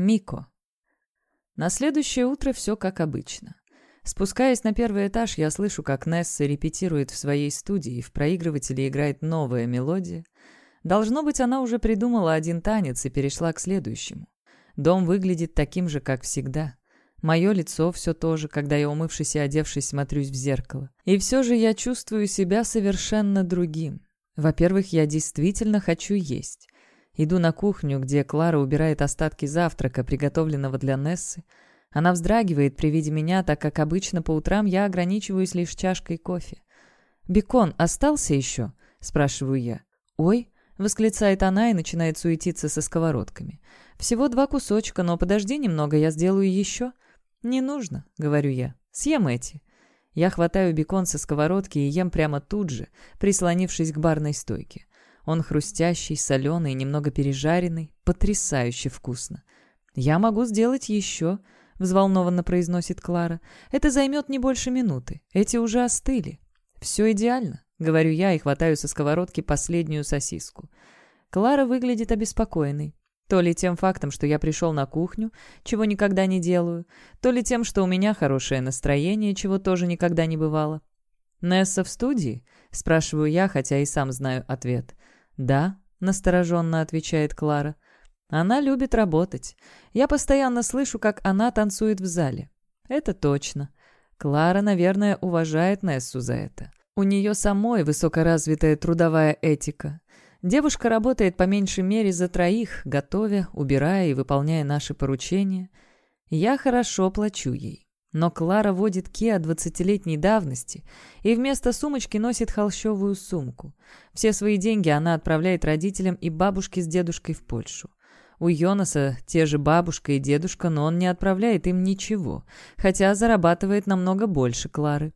Мико. На следующее утро все как обычно. Спускаясь на первый этаж, я слышу, как Несса репетирует в своей студии, и в проигрывателе играет новая мелодия. Должно быть, она уже придумала один танец и перешла к следующему. Дом выглядит таким же, как всегда. Мое лицо все то же, когда я, умывшись и одевшись, смотрюсь в зеркало. И все же я чувствую себя совершенно другим. Во-первых, я действительно хочу есть. Иду на кухню, где Клара убирает остатки завтрака, приготовленного для Нессы. Она вздрагивает при виде меня, так как обычно по утрам я ограничиваюсь лишь чашкой кофе. «Бекон остался еще?» – спрашиваю я. «Ой!» – восклицает она и начинает суетиться со сковородками. «Всего два кусочка, но подожди немного, я сделаю еще». «Не нужно», — говорю я. «Съем эти». Я хватаю бекон со сковородки и ем прямо тут же, прислонившись к барной стойке. Он хрустящий, соленый, немного пережаренный, потрясающе вкусно. «Я могу сделать еще», — взволнованно произносит Клара. «Это займет не больше минуты. Эти уже остыли». «Все идеально», — говорю я и хватаю со сковородки последнюю сосиску. Клара выглядит обеспокоенной. То ли тем фактом, что я пришел на кухню, чего никогда не делаю, то ли тем, что у меня хорошее настроение, чего тоже никогда не бывало. «Несса в студии?» — спрашиваю я, хотя и сам знаю ответ. «Да», — настороженно отвечает Клара. «Она любит работать. Я постоянно слышу, как она танцует в зале». «Это точно. Клара, наверное, уважает Нессу за это. У нее самой высокоразвитая трудовая этика. Девушка работает по меньшей мере за троих, готовя, убирая и выполняя наши поручения. Я хорошо плачу ей. Но Клара водит Киа двадцатилетней давности и вместо сумочки носит холщовую сумку. Все свои деньги она отправляет родителям и бабушке с дедушкой в Польшу. У Йонаса те же бабушка и дедушка, но он не отправляет им ничего, хотя зарабатывает намного больше Клары.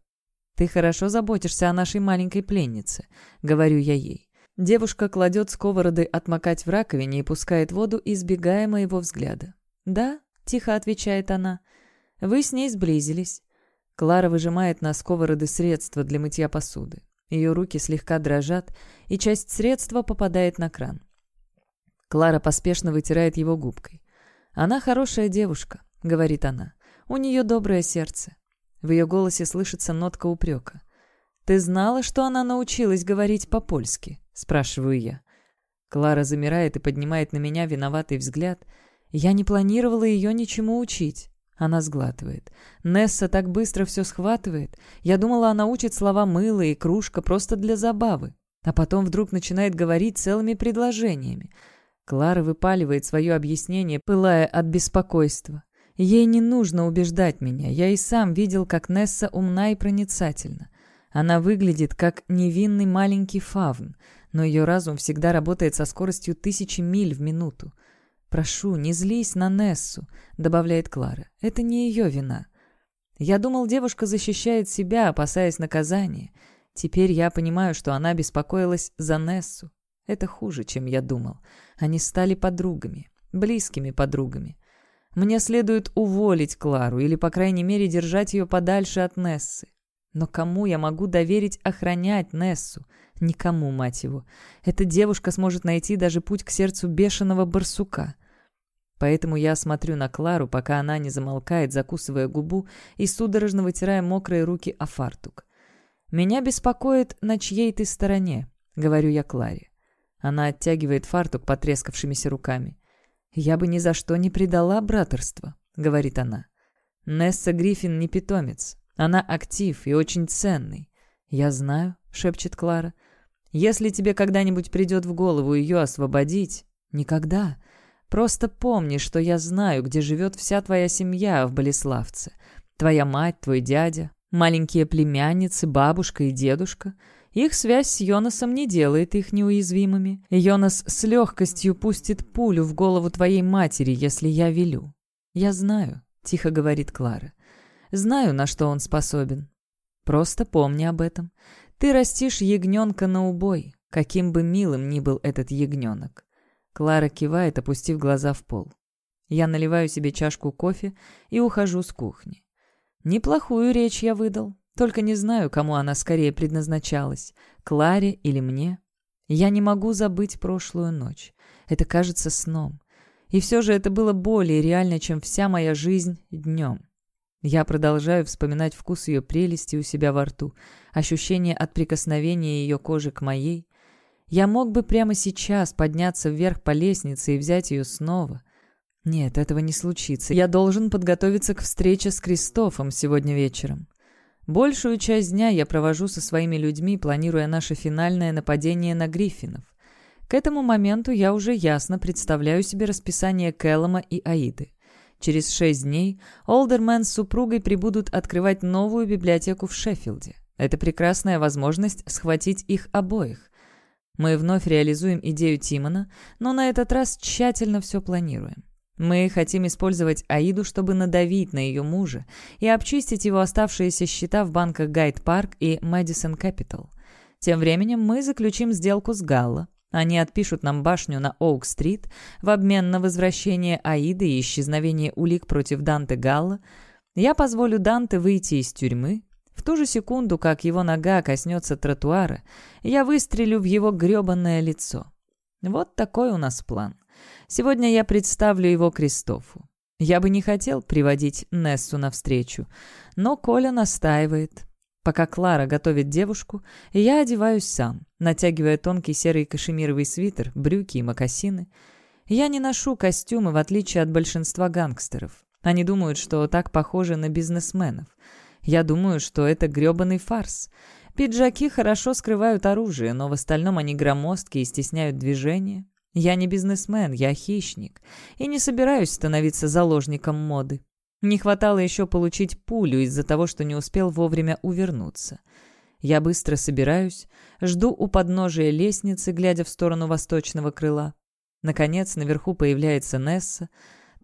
«Ты хорошо заботишься о нашей маленькой пленнице», — говорю я ей. Девушка кладет сковороды отмокать в раковине и пускает воду, избегая моего взгляда. «Да», — тихо отвечает она, — «вы с ней сблизились». Клара выжимает на сковороды средства для мытья посуды. Ее руки слегка дрожат, и часть средства попадает на кран. Клара поспешно вытирает его губкой. «Она хорошая девушка», — говорит она. «У нее доброе сердце». В ее голосе слышится нотка упрека. «Ты знала, что она научилась говорить по-польски?» — спрашиваю я. Клара замирает и поднимает на меня виноватый взгляд. Я не планировала ее ничему учить. Она сглатывает. Несса так быстро все схватывает. Я думала, она учит слова «мыло» и «кружка» просто для забавы. А потом вдруг начинает говорить целыми предложениями. Клара выпаливает свое объяснение, пылая от беспокойства. Ей не нужно убеждать меня. Я и сам видел, как Несса умна и проницательна. Она выглядит как невинный маленький фавн, но ее разум всегда работает со скоростью тысячи миль в минуту. «Прошу, не злись на Нессу», — добавляет Клара. «Это не ее вина». Я думал, девушка защищает себя, опасаясь наказания. Теперь я понимаю, что она беспокоилась за Нессу. Это хуже, чем я думал. Они стали подругами, близкими подругами. Мне следует уволить Клару или, по крайней мере, держать ее подальше от Нессы. Но кому я могу доверить охранять Нессу? Никому, мать его. Эта девушка сможет найти даже путь к сердцу бешеного барсука. Поэтому я смотрю на Клару, пока она не замолкает, закусывая губу и судорожно вытирая мокрые руки о фартук. «Меня беспокоит, на чьей ты стороне», — говорю я Кларе. Она оттягивает фартук потрескавшимися руками. «Я бы ни за что не предала братерство», — говорит она. «Несса Гриффин не питомец. Она актив и очень ценный». «Я знаю», — шепчет Клара. Если тебе когда-нибудь придет в голову ее освободить... Никогда. Просто помни, что я знаю, где живет вся твоя семья в Болеславце. Твоя мать, твой дядя, маленькие племянницы, бабушка и дедушка. Их связь с Йонасом не делает их неуязвимыми. Йонас с легкостью пустит пулю в голову твоей матери, если я велю. «Я знаю», — тихо говорит Клара. «Знаю, на что он способен. Просто помни об этом. Ты растишь ягненка на убой, каким бы милым ни был этот ягненок. Клара кивает, опустив глаза в пол. Я наливаю себе чашку кофе и ухожу с кухни. Неплохую речь я выдал, только не знаю, кому она скорее предназначалась, Кларе или мне. Я не могу забыть прошлую ночь. Это кажется сном. И все же это было более реально, чем вся моя жизнь днем. Я продолжаю вспоминать вкус ее прелести у себя во рту, ощущение от прикосновения ее кожи к моей. Я мог бы прямо сейчас подняться вверх по лестнице и взять ее снова. Нет, этого не случится. Я должен подготовиться к встрече с Кристофом сегодня вечером. Большую часть дня я провожу со своими людьми, планируя наше финальное нападение на Гриффинов. К этому моменту я уже ясно представляю себе расписание Кэллома и Аиды. Через шесть дней Олдермен с супругой прибудут открывать новую библиотеку в Шеффилде. Это прекрасная возможность схватить их обоих. Мы вновь реализуем идею Тимона, но на этот раз тщательно все планируем. Мы хотим использовать Аиду, чтобы надавить на ее мужа и обчистить его оставшиеся счета в банках Гайд Парк и Мэдисон Кэпитал. Тем временем мы заключим сделку с Галло. Они отпишут нам башню на Оук-стрит в обмен на возвращение Аиды и исчезновение улик против Данте Галла. Я позволю Данте выйти из тюрьмы. В ту же секунду, как его нога коснется тротуара, я выстрелю в его гребанное лицо. Вот такой у нас план. Сегодня я представлю его Кристофу. Я бы не хотел приводить Нессу навстречу, но Коля настаивает. Пока Клара готовит девушку, я одеваюсь сам, натягивая тонкий серый кашемировый свитер, брюки и мокасины. Я не ношу костюмы, в отличие от большинства гангстеров. Они думают, что так похожи на бизнесменов. Я думаю, что это грёбаный фарс. Пиджаки хорошо скрывают оружие, но в остальном они громоздкие и стесняют движение. Я не бизнесмен, я хищник. И не собираюсь становиться заложником моды. Не хватало еще получить пулю из-за того, что не успел вовремя увернуться. Я быстро собираюсь, жду у подножия лестницы, глядя в сторону восточного крыла. Наконец, наверху появляется Несса.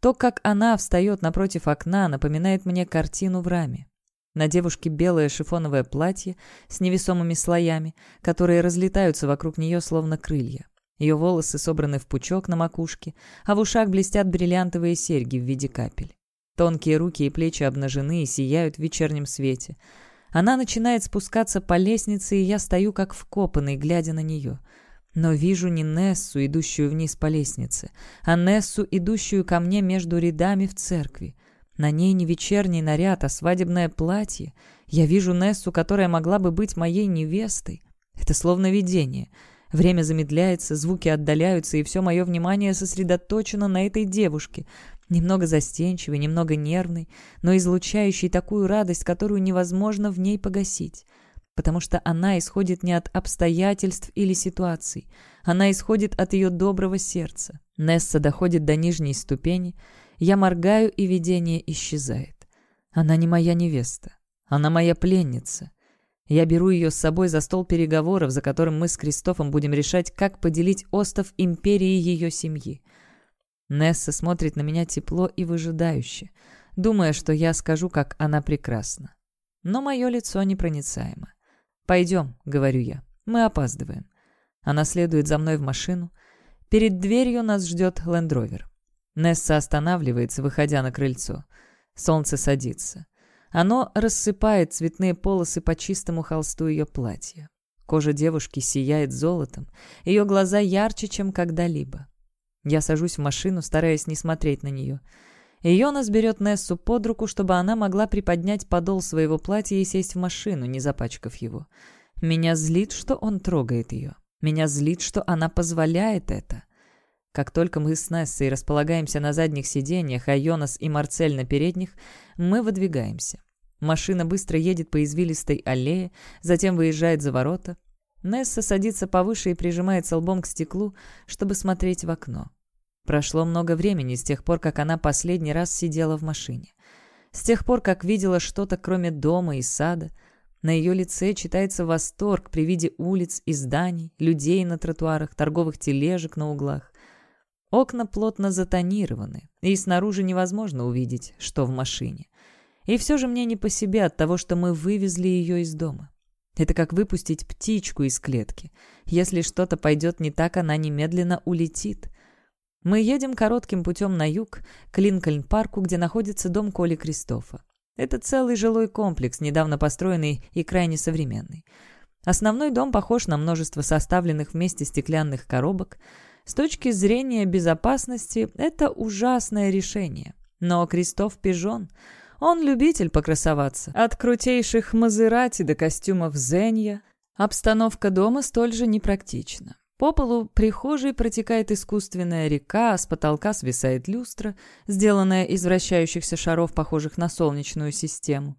То, как она встает напротив окна, напоминает мне картину в раме. На девушке белое шифоновое платье с невесомыми слоями, которые разлетаются вокруг нее словно крылья. Ее волосы собраны в пучок на макушке, а в ушах блестят бриллиантовые серьги в виде капель. Тонкие руки и плечи обнажены и сияют в вечернем свете. Она начинает спускаться по лестнице, и я стою как вкопанный, глядя на нее. Но вижу не Нессу, идущую вниз по лестнице, а Нессу, идущую ко мне между рядами в церкви. На ней не вечерний наряд, а свадебное платье. Я вижу Нессу, которая могла бы быть моей невестой. Это словно видение — Время замедляется, звуки отдаляются, и все мое внимание сосредоточено на этой девушке. Немного застенчивой, немного нервной, но излучающей такую радость, которую невозможно в ней погасить. Потому что она исходит не от обстоятельств или ситуаций. Она исходит от ее доброго сердца. Несса доходит до нижней ступени. Я моргаю, и видение исчезает. Она не моя невеста. Она моя пленница. Я беру ее с собой за стол переговоров, за которым мы с Кристофом будем решать, как поделить остов империи ее семьи. Несса смотрит на меня тепло и выжидающе, думая, что я скажу, как она прекрасна. Но мое лицо непроницаемо. «Пойдем», — говорю я, — «мы опаздываем». Она следует за мной в машину. Перед дверью нас ждет лендровер. Несса останавливается, выходя на крыльцо. Солнце садится. Оно рассыпает цветные полосы по чистому холсту ее платья. Кожа девушки сияет золотом, ее глаза ярче, чем когда-либо. Я сажусь в машину, стараясь не смотреть на нее. Йонас берет Нессу под руку, чтобы она могла приподнять подол своего платья и сесть в машину, не запачкав его. Меня злит, что он трогает ее. Меня злит, что она позволяет это. Как только мы с Нессой располагаемся на задних сиденьях, а Йонас и Марцель на передних, мы выдвигаемся. Машина быстро едет по извилистой аллее, затем выезжает за ворота. Несса садится повыше и прижимается лбом к стеклу, чтобы смотреть в окно. Прошло много времени с тех пор, как она последний раз сидела в машине. С тех пор, как видела что-то, кроме дома и сада. На ее лице читается восторг при виде улиц и зданий, людей на тротуарах, торговых тележек на углах. Окна плотно затонированы, и снаружи невозможно увидеть, что в машине. И все же мне не по себе от того, что мы вывезли ее из дома. Это как выпустить птичку из клетки. Если что-то пойдет не так, она немедленно улетит. Мы едем коротким путем на юг, к Линкольн-парку, где находится дом Коли Кристофа. Это целый жилой комплекс, недавно построенный и крайне современный. Основной дом похож на множество составленных вместе стеклянных коробок – С точки зрения безопасности это ужасное решение. Но Кристоф Пижон, он любитель покрасоваться. От крутейших Мазерати до костюмов Зенья. Обстановка дома столь же непрактична. По полу прихожей протекает искусственная река, а с потолка свисает люстра, сделанная из вращающихся шаров, похожих на солнечную систему.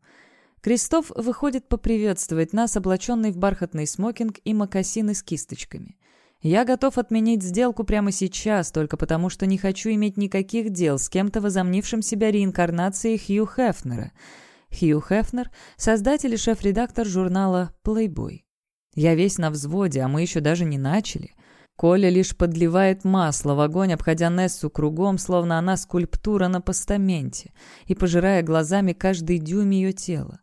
Кристоф выходит поприветствовать нас, облаченный в бархатный смокинг и мокасины с кисточками. Я готов отменить сделку прямо сейчас, только потому что не хочу иметь никаких дел с кем-то, возомнившим себя реинкарнацией Хью Хефнера. Хью Хефнер — создатель и шеф-редактор журнала «Плейбой». Я весь на взводе, а мы еще даже не начали. Коля лишь подливает масло в огонь, обходя Нессу кругом, словно она скульптура на постаменте, и пожирая глазами каждый дюйм ее тела.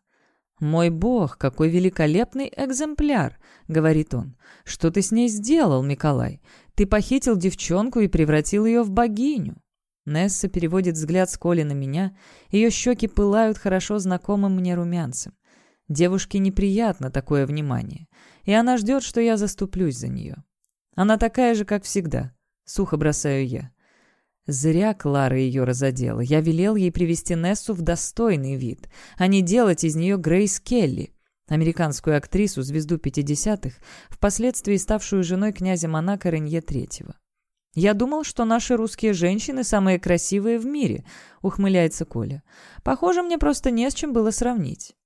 «Мой бог, какой великолепный экземпляр!» — говорит он. «Что ты с ней сделал, Николай? Ты похитил девчонку и превратил ее в богиню». Несса переводит взгляд с Коли на меня. Ее щеки пылают хорошо знакомым мне румянцем. Девушке неприятно такое внимание, и она ждет, что я заступлюсь за нее. Она такая же, как всегда. Сухо бросаю я. Зря Клара ее разодела. Я велел ей привести Нессу в достойный вид, а не делать из нее Грейс Келли, американскую актрису, звезду 50-х, впоследствии ставшую женой князя Монако Ренье III. «Я думал, что наши русские женщины самые красивые в мире», — ухмыляется Коля. «Похоже, мне просто не с чем было сравнить».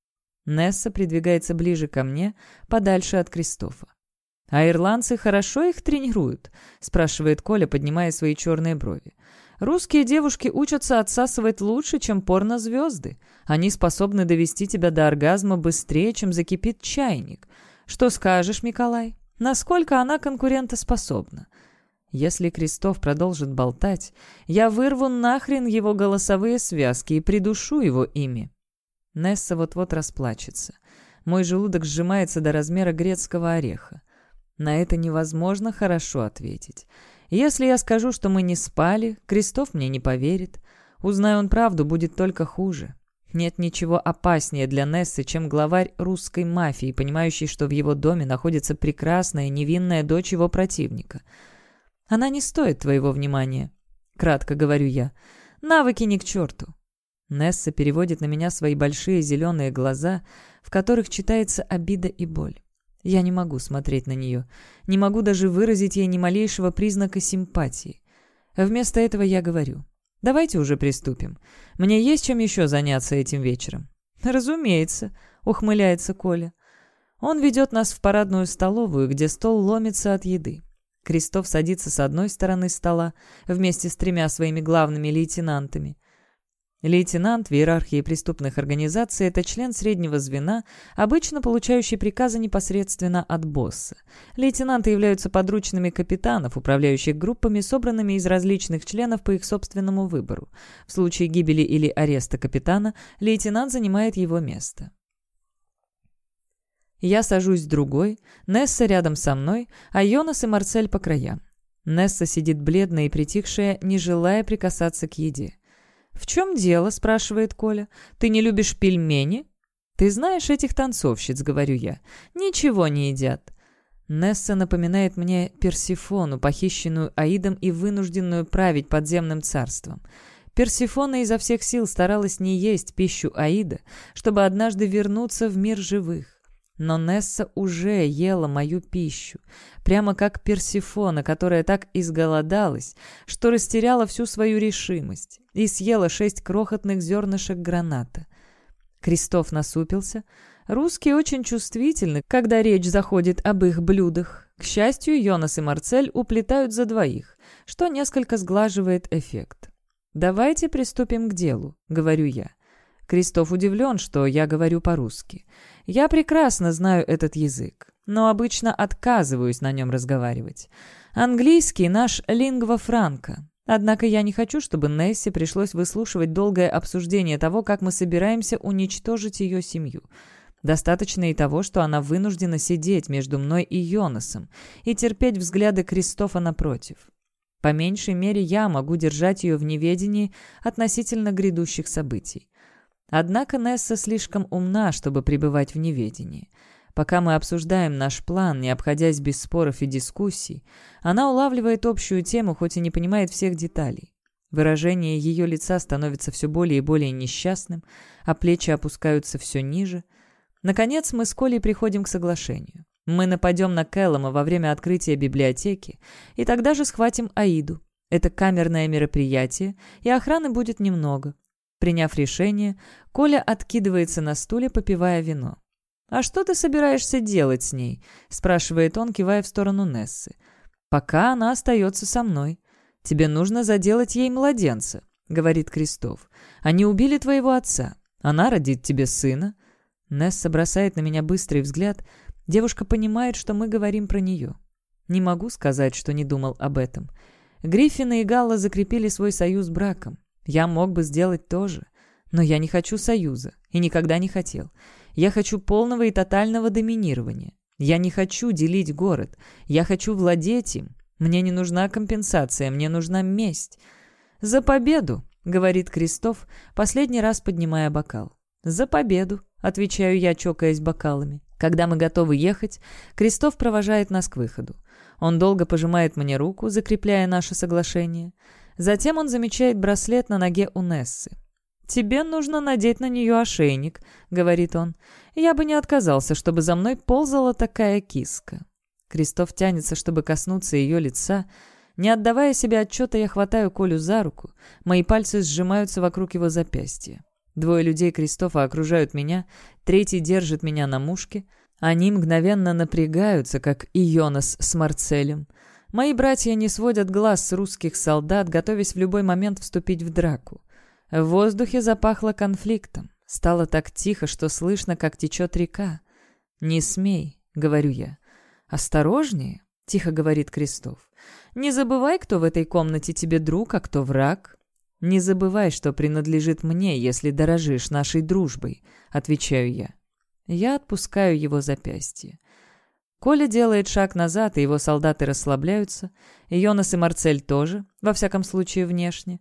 Несса придвигается ближе ко мне, подальше от Кристофа. «А ирландцы хорошо их тренируют?» — спрашивает Коля, поднимая свои черные брови. «Русские девушки учатся отсасывать лучше, чем порнозвезды. Они способны довести тебя до оргазма быстрее, чем закипит чайник. Что скажешь, Николай? Насколько она конкурентоспособна?» Если Крестов продолжит болтать, я вырву нахрен его голосовые связки и придушу его ими. Несса вот-вот расплачется. Мой желудок сжимается до размера грецкого ореха. На это невозможно хорошо ответить. Если я скажу, что мы не спали, Крестов мне не поверит. Узнаю он правду, будет только хуже. Нет ничего опаснее для Нессы, чем главарь русской мафии, понимающий, что в его доме находится прекрасная невинная дочь его противника. Она не стоит твоего внимания, кратко говорю я. Навыки ни к черту. Несса переводит на меня свои большие зеленые глаза, в которых читается обида и боль. Я не могу смотреть на нее, не могу даже выразить ей ни малейшего признака симпатии. Вместо этого я говорю, давайте уже приступим. Мне есть чем еще заняться этим вечером. Разумеется, ухмыляется Коля. Он ведет нас в парадную столовую, где стол ломится от еды. Крестов садится с одной стороны стола вместе с тремя своими главными лейтенантами. Лейтенант в иерархии преступных организаций – это член среднего звена, обычно получающий приказы непосредственно от босса. Лейтенанты являются подручными капитанов, управляющих группами, собранными из различных членов по их собственному выбору. В случае гибели или ареста капитана, лейтенант занимает его место. Я сажусь с другой, Несса рядом со мной, а Йонас и Марцель по краям. Несса сидит бледная и притихшая, не желая прикасаться к еде. «В чем дело?» — спрашивает Коля. «Ты не любишь пельмени?» «Ты знаешь этих танцовщиц», — говорю я. «Ничего не едят». Несса напоминает мне Персифону, похищенную Аидом и вынужденную править подземным царством. Персифона изо всех сил старалась не есть пищу Аида, чтобы однажды вернуться в мир живых. Но Несса уже ела мою пищу, прямо как Персифона, которая так изголодалась, что растеряла всю свою решимость и съела шесть крохотных зернышек граната. Крестов насупился. Русские очень чувствительны, когда речь заходит об их блюдах. К счастью, Йонас и Марцель уплетают за двоих, что несколько сглаживает эффект. «Давайте приступим к делу», — говорю я. Крестов удивлен, что я говорю по-русски. Я прекрасно знаю этот язык, но обычно отказываюсь на нем разговаривать. Английский — наш лингва франка. Однако я не хочу, чтобы Нессе пришлось выслушивать долгое обсуждение того, как мы собираемся уничтожить ее семью. Достаточно и того, что она вынуждена сидеть между мной и Йонасом и терпеть взгляды Кристофа напротив. По меньшей мере, я могу держать ее в неведении относительно грядущих событий. Однако Несса слишком умна, чтобы пребывать в неведении. Пока мы обсуждаем наш план, не обходясь без споров и дискуссий, она улавливает общую тему, хоть и не понимает всех деталей. Выражение ее лица становится все более и более несчастным, а плечи опускаются все ниже. Наконец мы с Колей приходим к соглашению. Мы нападем на Кэллома во время открытия библиотеки, и тогда же схватим Аиду. Это камерное мероприятие, и охраны будет немного. Приняв решение, Коля откидывается на стуле, попивая вино. «А что ты собираешься делать с ней?» — спрашивает он, кивая в сторону Нессы. «Пока она остается со мной. Тебе нужно заделать ей младенца», — говорит Крестов. «Они убили твоего отца. Она родит тебе сына». Несса бросает на меня быстрый взгляд. Девушка понимает, что мы говорим про нее. Не могу сказать, что не думал об этом. Гриффины и Галла закрепили свой союз браком. Я мог бы сделать то же. Но я не хочу союза. И никогда не хотел. Я хочу полного и тотального доминирования. Я не хочу делить город. Я хочу владеть им. Мне не нужна компенсация, мне нужна месть. «За победу!» — говорит Крестов, последний раз поднимая бокал. «За победу!» — отвечаю я, чокаясь бокалами. Когда мы готовы ехать, Крестов провожает нас к выходу. Он долго пожимает мне руку, закрепляя наше соглашение. Затем он замечает браслет на ноге у Нессы. «Тебе нужно надеть на нее ошейник», — говорит он. «Я бы не отказался, чтобы за мной ползала такая киска». Крестов тянется, чтобы коснуться ее лица. Не отдавая себе отчета, я хватаю Колю за руку. Мои пальцы сжимаются вокруг его запястья. Двое людей Кристофа окружают меня, третий держит меня на мушке. Они мгновенно напрягаются, как и Йонас с Марцелем. Мои братья не сводят глаз с русских солдат, готовясь в любой момент вступить в драку. В воздухе запахло конфликтом. Стало так тихо, что слышно, как течет река. «Не смей», — говорю я. «Осторожнее», — тихо говорит Крестов. «Не забывай, кто в этой комнате тебе друг, а кто враг». «Не забывай, что принадлежит мне, если дорожишь нашей дружбой», — отвечаю я. Я отпускаю его запястье. Коля делает шаг назад, и его солдаты расслабляются. И Йонас и Марцель тоже, во всяком случае внешне.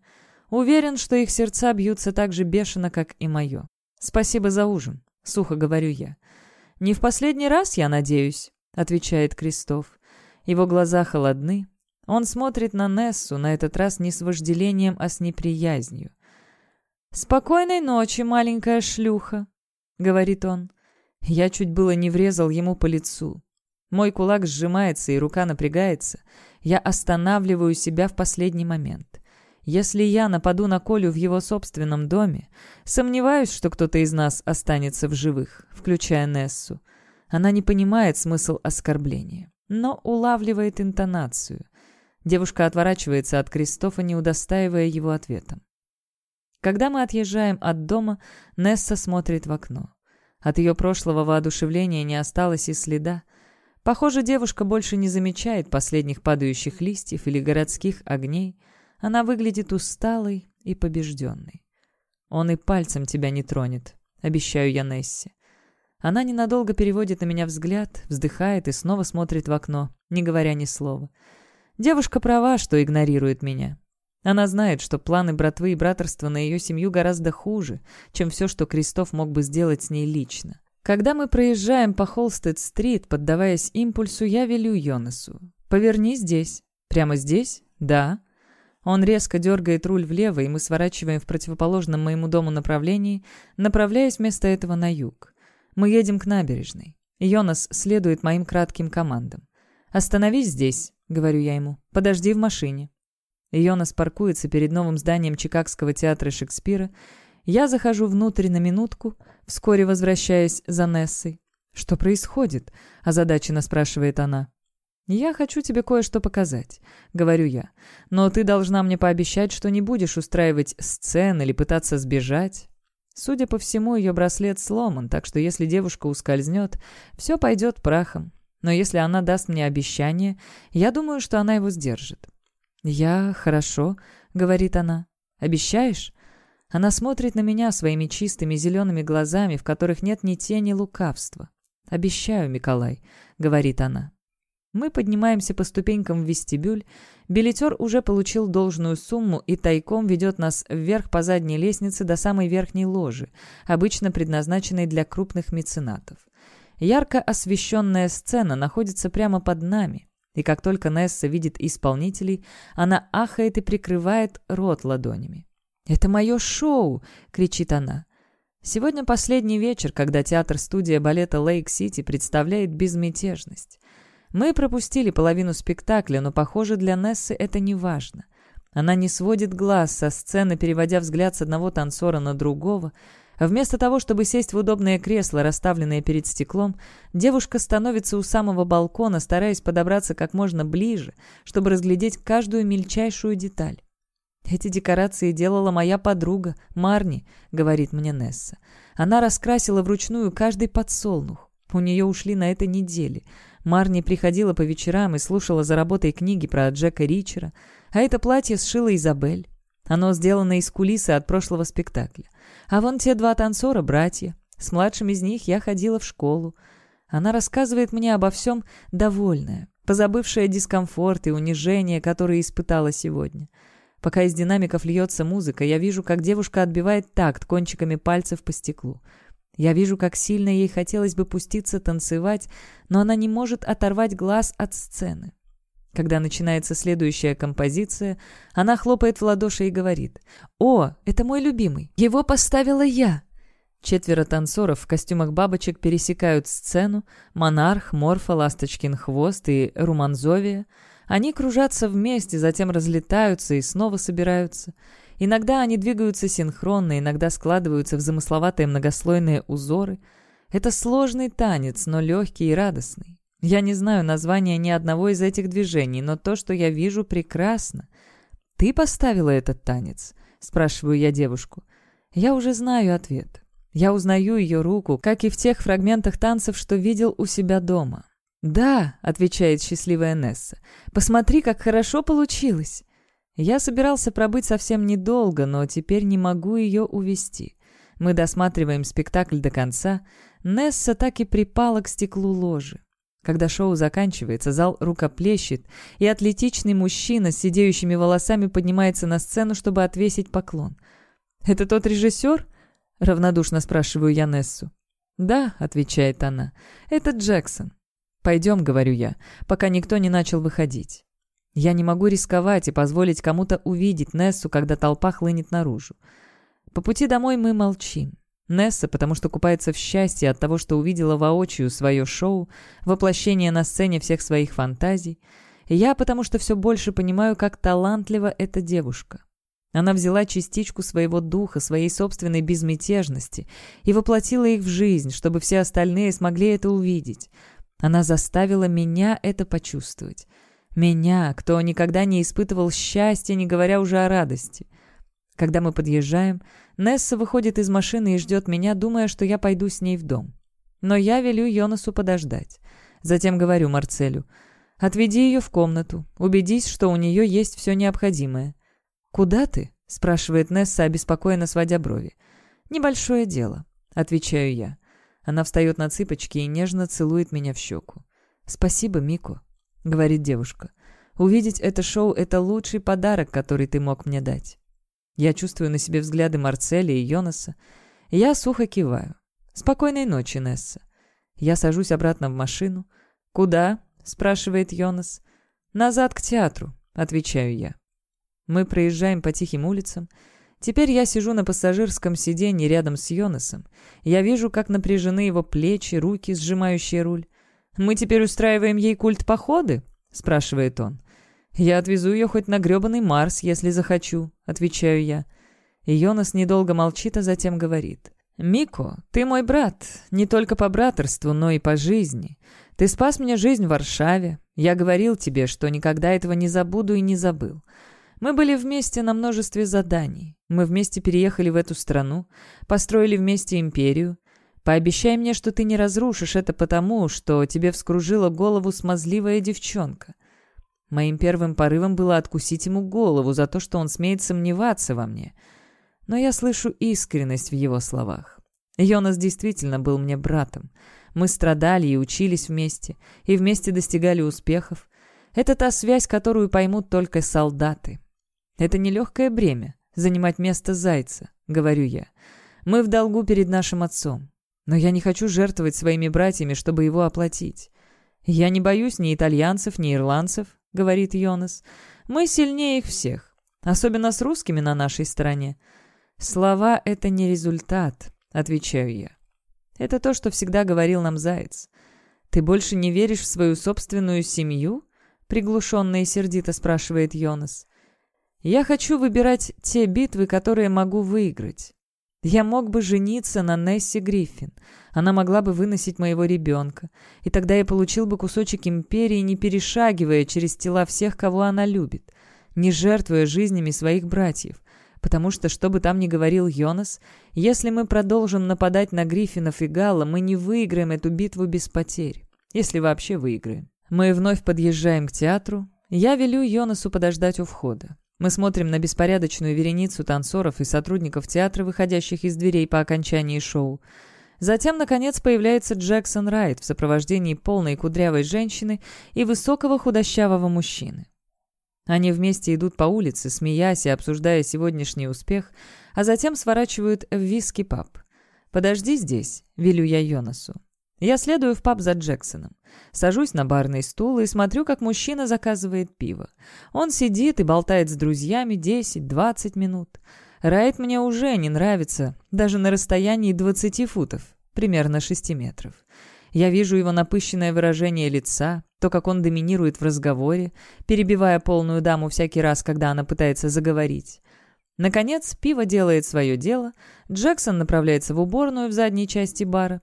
Уверен, что их сердца бьются так же бешено, как и мое. «Спасибо за ужин», — сухо говорю я. «Не в последний раз, я надеюсь», — отвечает Крестов. Его глаза холодны. Он смотрит на Нессу, на этот раз не с вожделением, а с неприязнью. «Спокойной ночи, маленькая шлюха», — говорит он. Я чуть было не врезал ему по лицу. Мой кулак сжимается, и рука напрягается. Я останавливаю себя в последний момент. Если я нападу на Колю в его собственном доме, сомневаюсь, что кто-то из нас останется в живых, включая Нессу. Она не понимает смысл оскорбления, но улавливает интонацию. Девушка отворачивается от Кристофа, не удостаивая его ответом. Когда мы отъезжаем от дома, Несса смотрит в окно. От ее прошлого воодушевления не осталось и следа. Похоже, девушка больше не замечает последних падающих листьев или городских огней – она выглядит усталой и побежденной. «Он и пальцем тебя не тронет», — обещаю я Нессе. Она ненадолго переводит на меня взгляд, вздыхает и снова смотрит в окно, не говоря ни слова. Девушка права, что игнорирует меня. Она знает, что планы братвы и братерства на ее семью гораздо хуже, чем все, что Крестов мог бы сделать с ней лично. Когда мы проезжаем по Холстед-стрит, поддаваясь импульсу, я велю Йонасу. «Поверни здесь». «Прямо здесь?» «Да». Он резко дергает руль влево, и мы сворачиваем в противоположном моему дому направлении, направляясь вместо этого на юг. Мы едем к набережной. Йонас следует моим кратким командам. «Остановись здесь», — говорю я ему. «Подожди в машине». Йонас паркуется перед новым зданием Чикагского театра Шекспира. Я захожу внутрь на минутку, вскоре возвращаясь за Нессой. «Что происходит?» – озадаченно спрашивает она. «Я хочу тебе кое-что показать», — говорю я. «Но ты должна мне пообещать, что не будешь устраивать сцен или пытаться сбежать». Судя по всему, ее браслет сломан, так что если девушка ускользнет, все пойдет прахом. Но если она даст мне обещание, я думаю, что она его сдержит. «Я... хорошо», — говорит она. «Обещаешь?» Она смотрит на меня своими чистыми зелеными глазами, в которых нет ни тени лукавства. «Обещаю, Николай», — говорит она. Мы поднимаемся по ступенькам в вестибюль. Билетер уже получил должную сумму и тайком ведет нас вверх по задней лестнице до самой верхней ложи, обычно предназначенной для крупных меценатов. Ярко освещенная сцена находится прямо под нами, и как только Несса видит исполнителей, она ахает и прикрывает рот ладонями. «Это мое шоу!» — кричит она. Сегодня последний вечер, когда театр-студия балета Лейк-Сити представляет безмятежность. Мы пропустили половину спектакля, но, похоже, для Нессы это не важно. Она не сводит глаз со сцены, переводя взгляд с одного танцора на другого. Вместо того, чтобы сесть в удобное кресло, расставленное перед стеклом, девушка становится у самого балкона, стараясь подобраться как можно ближе, чтобы разглядеть каждую мельчайшую деталь. «Эти декорации делала моя подруга, Марни», — говорит мне Несса. «Она раскрасила вручную каждый подсолнух. У нее ушли на это недели. Марни приходила по вечерам и слушала за работой книги про Джека Ричера, а это платье сшила Изабель. Оно сделано из кулисы от прошлого спектакля. А вон те два танцора — братья. С младшим из них я ходила в школу. Она рассказывает мне обо всем довольная, позабывшая дискомфорт и унижение, которые испытала сегодня. Пока из динамиков льется музыка, я вижу, как девушка отбивает такт кончиками пальцев по стеклу. Я вижу, как сильно ей хотелось бы пуститься танцевать, но она не может оторвать глаз от сцены. Когда начинается следующая композиция, она хлопает в ладоши и говорит «О, это мой любимый! Его поставила я!» Четверо танцоров в костюмах бабочек пересекают сцену, Монарх, Морфа, Ласточкин хвост и Руманзовия — они кружатся вместе, затем разлетаются и снова собираются. Иногда они двигаются синхронно, иногда складываются в замысловатые многослойные узоры. Это сложный танец, но легкий и радостный. Я не знаю названия ни одного из этих движений, но то, что я вижу, прекрасно. «Ты поставила этот танец?» — спрашиваю я девушку. Я уже знаю ответ. Я узнаю ее руку, как и в тех фрагментах танцев, что видел у себя дома. «Да», — отвечает счастливая Несса, — «посмотри, как хорошо получилось». Я собирался пробыть совсем недолго, но теперь не могу ее увести. Мы досматриваем спектакль до конца. Несса так и припала к стеклу ложи. Когда шоу заканчивается, зал рукоплещет, и атлетичный мужчина с сидеющими волосами поднимается на сцену, чтобы отвесить поклон. «Это тот режиссер?» — равнодушно спрашиваю я Нессу. «Да», — отвечает она, — «это Джексон». «Пойдем», — говорю я, пока никто не начал выходить. Я не могу рисковать и позволить кому-то увидеть Нессу, когда толпа хлынет наружу. По пути домой мы молчим. Несса, потому что купается в счастье от того, что увидела воочию свое шоу, воплощение на сцене всех своих фантазий. я, потому что все больше понимаю, как талантлива эта девушка. Она взяла частичку своего духа, своей собственной безмятежности и воплотила их в жизнь, чтобы все остальные смогли это увидеть. Она заставила меня это почувствовать. Меня, кто никогда не испытывал счастья, не говоря уже о радости. Когда мы подъезжаем, Несса выходит из машины и ждет меня, думая, что я пойду с ней в дом. Но я велю Йонасу подождать. Затем говорю Марцелю, «Отведи ее в комнату, убедись, что у нее есть все необходимое». «Куда ты?» — спрашивает Несса, обеспокоенно сводя брови. «Небольшое дело», — отвечаю я. Она встает на цыпочки и нежно целует меня в щеку. «Спасибо, Мико», — говорит девушка. «Увидеть это шоу — это лучший подарок, который ты мог мне дать». Я чувствую на себе взгляды Марцеля и Йонаса. Я сухо киваю. «Спокойной ночи, Несса». Я сажусь обратно в машину. «Куда?» — спрашивает Йонас. «Назад к театру», — отвечаю я. Мы проезжаем по тихим улицам. Теперь я сижу на пассажирском сиденье рядом с Йонасом. Я вижу, как напряжены его плечи, руки, сжимающие руль. «Мы теперь устраиваем ей культ походы?» — спрашивает он. «Я отвезу ее хоть на гребаный Марс, если захочу», — отвечаю я. И Йонас недолго молчит, а затем говорит. «Мико, ты мой брат, не только по братерству, но и по жизни. Ты спас мне жизнь в Варшаве. Я говорил тебе, что никогда этого не забуду и не забыл. Мы были вместе на множестве заданий. Мы вместе переехали в эту страну, построили вместе империю. Пообещай мне, что ты не разрушишь это потому, что тебе вскружила голову смазливая девчонка. Моим первым порывом было откусить ему голову за то, что он смеет сомневаться во мне. Но я слышу искренность в его словах. Йонас действительно был мне братом. Мы страдали и учились вместе, и вместе достигали успехов. Это та связь, которую поймут только солдаты. Это нелегкое бремя — занимать место зайца, говорю я. Мы в долгу перед нашим отцом. Но я не хочу жертвовать своими братьями, чтобы его оплатить. «Я не боюсь ни итальянцев, ни ирландцев», — говорит Йонас. «Мы сильнее их всех, особенно с русскими на нашей стороне». «Слова — это не результат», — отвечаю я. «Это то, что всегда говорил нам Заяц. Ты больше не веришь в свою собственную семью?» — приглушенно и сердито спрашивает Йонас. «Я хочу выбирать те битвы, которые могу выиграть. Я мог бы жениться на Несси Гриффин. Она могла бы выносить моего ребенка. И тогда я получил бы кусочек империи, не перешагивая через тела всех, кого она любит, не жертвуя жизнями своих братьев. Потому что, что бы там ни говорил Йонас, если мы продолжим нападать на Гриффинов и Галла, мы не выиграем эту битву без потерь. Если вообще выиграем. Мы вновь подъезжаем к театру. Я велю Йонасу подождать у входа. Мы смотрим на беспорядочную вереницу танцоров и сотрудников театра, выходящих из дверей по окончании шоу. Затем, наконец, появляется Джексон Райт в сопровождении полной кудрявой женщины и высокого худощавого мужчины. Они вместе идут по улице, смеясь и обсуждая сегодняшний успех, а затем сворачивают в виски-паб. «Подожди здесь», — велю я Йонасу. Я следую в паб за Джексоном. Сажусь на барный стул и смотрю, как мужчина заказывает пиво. Он сидит и болтает с друзьями 10-20 минут. Райт мне уже не нравится, даже на расстоянии 20 футов, примерно 6 метров. Я вижу его напыщенное выражение лица, то, как он доминирует в разговоре, перебивая полную даму всякий раз, когда она пытается заговорить. Наконец, пиво делает свое дело, Джексон направляется в уборную в задней части бара,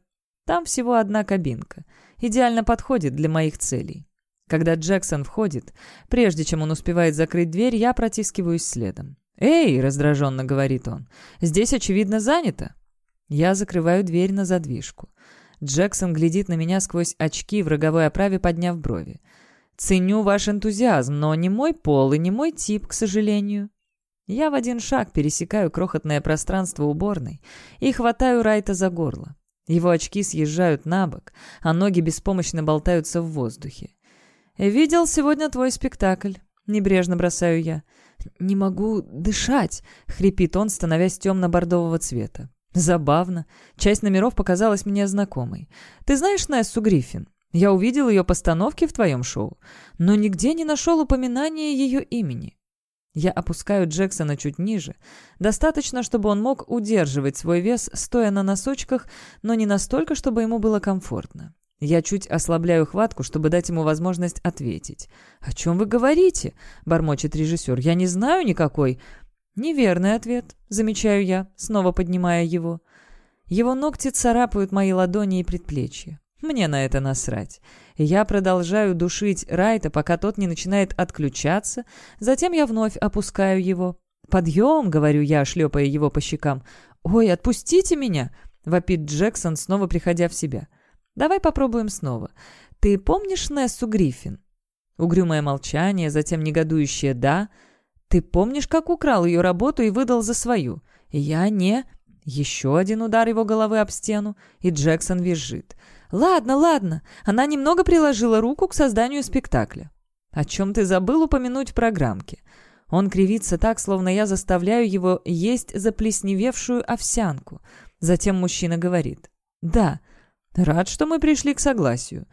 там всего одна кабинка. Идеально подходит для моих целей. Когда Джексон входит, прежде чем он успевает закрыть дверь, я протискиваюсь следом. «Эй!» — раздраженно говорит он. «Здесь, очевидно, занято». Я закрываю дверь на задвижку. Джексон глядит на меня сквозь очки в роговой оправе, подняв брови. «Ценю ваш энтузиазм, но не мой пол и не мой тип, к сожалению». Я в один шаг пересекаю крохотное пространство уборной и хватаю Райта за горло. Его очки съезжают на бок, а ноги беспомощно болтаются в воздухе. «Видел сегодня твой спектакль?» — небрежно бросаю я. «Не могу дышать», — хрипит он, становясь темно-бордового цвета. «Забавно. Часть номеров показалась мне знакомой. Ты знаешь Нессу Гриффин? Я увидел ее постановки в твоем шоу, но нигде не нашел упоминания ее имени. Я опускаю Джексона чуть ниже. Достаточно, чтобы он мог удерживать свой вес, стоя на носочках, но не настолько, чтобы ему было комфортно. Я чуть ослабляю хватку, чтобы дать ему возможность ответить. «О чем вы говорите?» — бормочет режиссер. «Я не знаю никакой». «Неверный ответ», — замечаю я, снова поднимая его. Его ногти царапают мои ладони и предплечья. Мне на это насрать. Я продолжаю душить Райта, пока тот не начинает отключаться. Затем я вновь опускаю его. «Подъем!» — говорю я, шлепая его по щекам. «Ой, отпустите меня!» — вопит Джексон, снова приходя в себя. «Давай попробуем снова. Ты помнишь Нессу Гриффин?» Угрюмое молчание, затем негодующее «да». «Ты помнишь, как украл ее работу и выдал за свою?» «Я не...» Еще один удар его головы об стену, и Джексон визжит. «Ладно, ладно, она немного приложила руку к созданию спектакля». «О чем ты забыл упомянуть в программке?» Он кривится так, словно я заставляю его есть заплесневевшую овсянку. Затем мужчина говорит. «Да, рад, что мы пришли к согласию».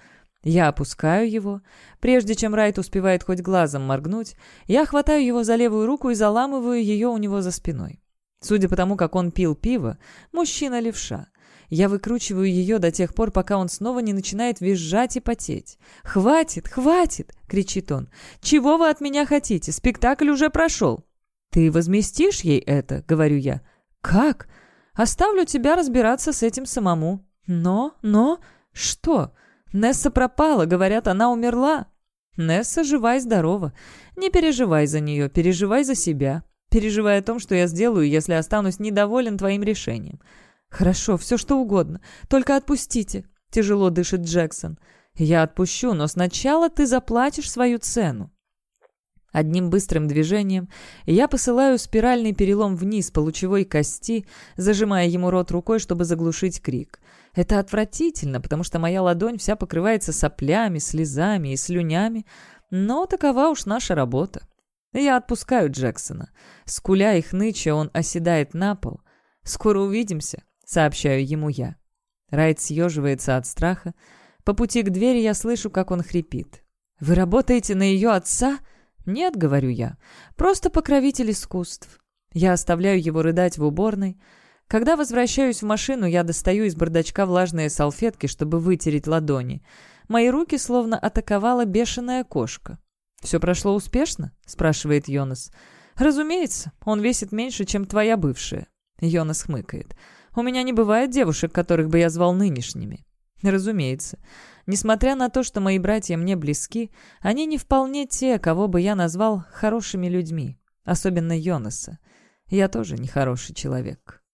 Я опускаю его. Прежде чем Райт успевает хоть глазом моргнуть, я хватаю его за левую руку и заламываю ее у него за спиной. Судя по тому, как он пил пиво, мужчина левша. Я выкручиваю ее до тех пор, пока он снова не начинает визжать и потеть. «Хватит, хватит!» — кричит он. «Чего вы от меня хотите? Спектакль уже прошел!» «Ты возместишь ей это?» — говорю я. «Как? Оставлю тебя разбираться с этим самому». «Но, но... Что? Несса пропала, говорят, она умерла». «Несса жива и здорова. Не переживай за нее, переживай за себя. Переживай о том, что я сделаю, если останусь недоволен твоим решением. «Хорошо, все что угодно. Только отпустите», — тяжело дышит Джексон. «Я отпущу, но сначала ты заплатишь свою цену». Одним быстрым движением я посылаю спиральный перелом вниз по лучевой кости, зажимая ему рот рукой, чтобы заглушить крик. Это отвратительно, потому что моя ладонь вся покрывается соплями, слезами и слюнями, но такова уж наша работа. Я отпускаю Джексона. Скуля и хныча, он оседает на пол. «Скоро увидимся», — сообщаю ему я. Райт съеживается от страха. По пути к двери я слышу, как он хрипит. «Вы работаете на ее отца?» «Нет», — говорю я, — «просто покровитель искусств». Я оставляю его рыдать в уборной. Когда возвращаюсь в машину, я достаю из бардачка влажные салфетки, чтобы вытереть ладони. Мои руки словно атаковала бешеная кошка. «Все прошло успешно?» — спрашивает Йонас. «Разумеется, он весит меньше, чем твоя бывшая». Йонас хмыкает. «У меня не бывает девушек, которых бы я звал нынешними». «Разумеется. Несмотря на то, что мои братья мне близки, они не вполне те, кого бы я назвал хорошими людьми. Особенно Йонаса. Я тоже нехороший человек».